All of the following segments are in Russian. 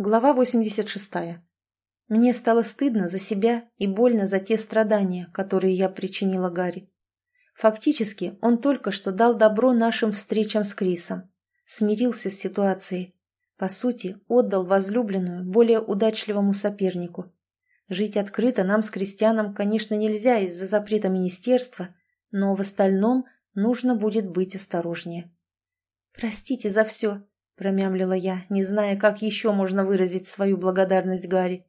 Глава 86. Мне стало стыдно за себя и больно за те страдания, которые я причинила Гарри. Фактически, он только что дал добро нашим встречам с Крисом, смирился с ситуацией, по сути, отдал возлюбленную более удачливому сопернику. Жить открыто нам с крестьяном, конечно, нельзя из-за запрета министерства, но в остальном нужно будет быть осторожнее. «Простите за все», промямлила я, не зная, как еще можно выразить свою благодарность Гарри.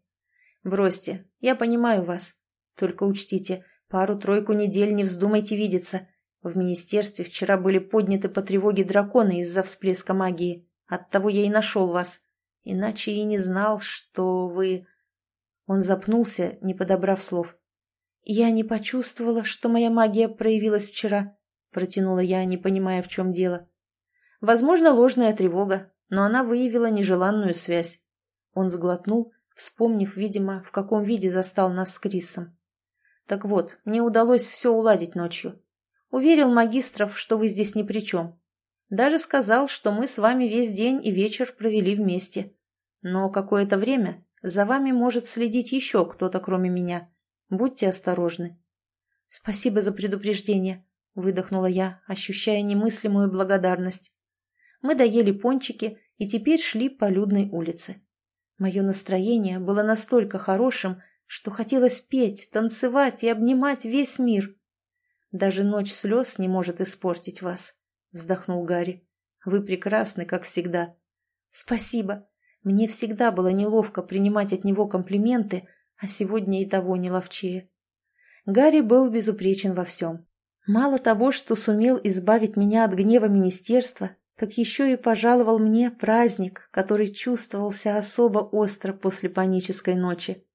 «Бросьте, я понимаю вас. Только учтите, пару-тройку недель не вздумайте видеться. В министерстве вчера были подняты по тревоге драконы из-за всплеска магии. Оттого я и нашел вас. Иначе и не знал, что вы...» Он запнулся, не подобрав слов. «Я не почувствовала, что моя магия проявилась вчера», — протянула я, не понимая, в чем дело. Возможно, ложная тревога, но она выявила нежеланную связь. Он сглотнул, вспомнив, видимо, в каком виде застал нас с Крисом. Так вот, мне удалось все уладить ночью. Уверил магистров, что вы здесь ни при чем. Даже сказал, что мы с вами весь день и вечер провели вместе. Но какое-то время за вами может следить еще кто-то, кроме меня. Будьте осторожны. Спасибо за предупреждение, выдохнула я, ощущая немыслимую благодарность. Мы доели пончики и теперь шли по людной улице. Мое настроение было настолько хорошим, что хотелось петь, танцевать и обнимать весь мир. «Даже ночь слез не может испортить вас», — вздохнул Гарри. «Вы прекрасны, как всегда». «Спасибо. Мне всегда было неловко принимать от него комплименты, а сегодня и того не ловчее». Гарри был безупречен во всем. Мало того, что сумел избавить меня от гнева министерства, так еще и пожаловал мне праздник, который чувствовался особо остро после панической ночи.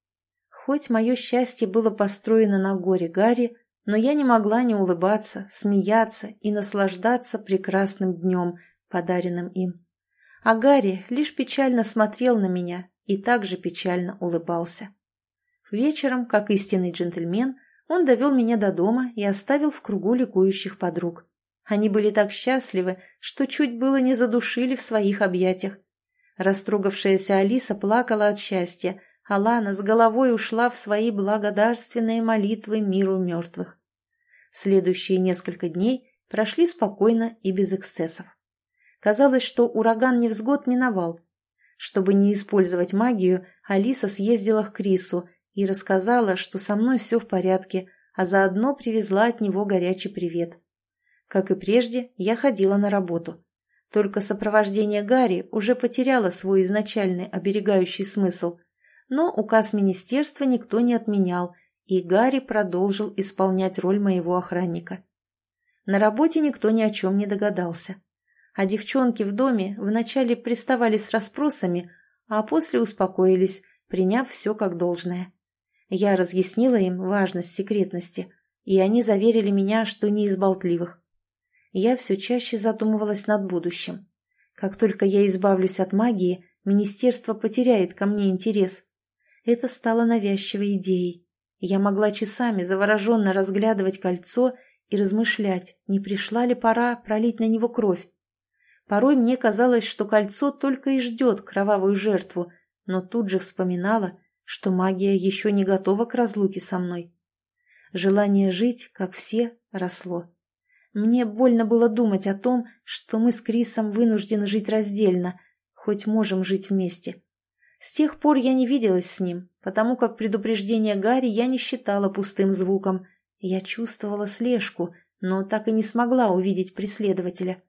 Хоть мое счастье было построено на горе Гарри, но я не могла не улыбаться, смеяться и наслаждаться прекрасным днем, подаренным им. А Гарри лишь печально смотрел на меня и также печально улыбался. Вечером, как истинный джентльмен, он довел меня до дома и оставил в кругу ликующих подруг. Они были так счастливы, что чуть было не задушили в своих объятиях. Растругавшаяся Алиса плакала от счастья, а Лана с головой ушла в свои благодарственные молитвы миру мертвых. Следующие несколько дней прошли спокойно и без эксцессов. Казалось, что ураган невзгод миновал. Чтобы не использовать магию, Алиса съездила к Крису и рассказала, что со мной все в порядке, а заодно привезла от него горячий привет. Как и прежде, я ходила на работу. Только сопровождение Гарри уже потеряло свой изначальный оберегающий смысл. Но указ министерства никто не отменял, и Гарри продолжил исполнять роль моего охранника. На работе никто ни о чем не догадался. А девчонки в доме вначале приставали с расспросами, а после успокоились, приняв все как должное. Я разъяснила им важность секретности, и они заверили меня, что не из болтливых я все чаще задумывалась над будущим. Как только я избавлюсь от магии, министерство потеряет ко мне интерес. Это стало навязчивой идеей. Я могла часами завороженно разглядывать кольцо и размышлять, не пришла ли пора пролить на него кровь. Порой мне казалось, что кольцо только и ждет кровавую жертву, но тут же вспоминала, что магия еще не готова к разлуке со мной. Желание жить, как все, росло. Мне больно было думать о том, что мы с Крисом вынуждены жить раздельно, хоть можем жить вместе. С тех пор я не виделась с ним, потому как предупреждение Гарри я не считала пустым звуком. Я чувствовала слежку, но так и не смогла увидеть преследователя.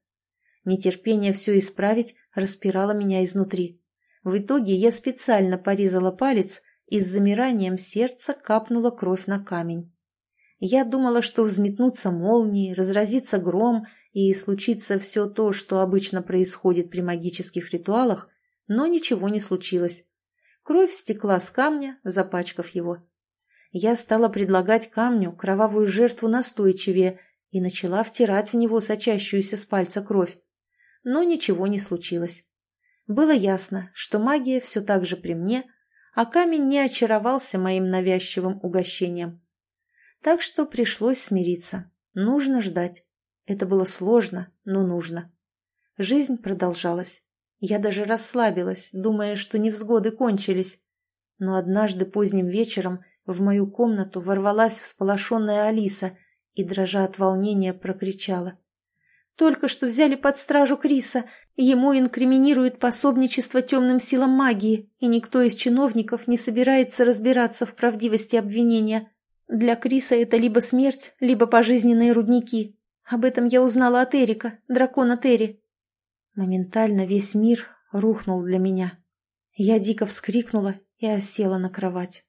Нетерпение все исправить распирало меня изнутри. В итоге я специально порезала палец и с замиранием сердца капнула кровь на камень. Я думала, что взметнутся молнии, разразится гром и случится все то, что обычно происходит при магических ритуалах, но ничего не случилось. Кровь стекла с камня, запачкав его. Я стала предлагать камню кровавую жертву настойчивее и начала втирать в него сочащуюся с пальца кровь. Но ничего не случилось. Было ясно, что магия все так же при мне, а камень не очаровался моим навязчивым угощением. Так что пришлось смириться. Нужно ждать. Это было сложно, но нужно. Жизнь продолжалась. Я даже расслабилась, думая, что невзгоды кончились. Но однажды поздним вечером в мою комнату ворвалась всполошенная Алиса и, дрожа от волнения, прокричала. «Только что взяли под стражу Криса, ему инкриминируют пособничество темным силам магии, и никто из чиновников не собирается разбираться в правдивости обвинения. Для Криса это либо смерть, либо пожизненные рудники. Об этом я узнала от Эрика, дракона Терри. Моментально весь мир рухнул для меня. Я дико вскрикнула и осела на кровать.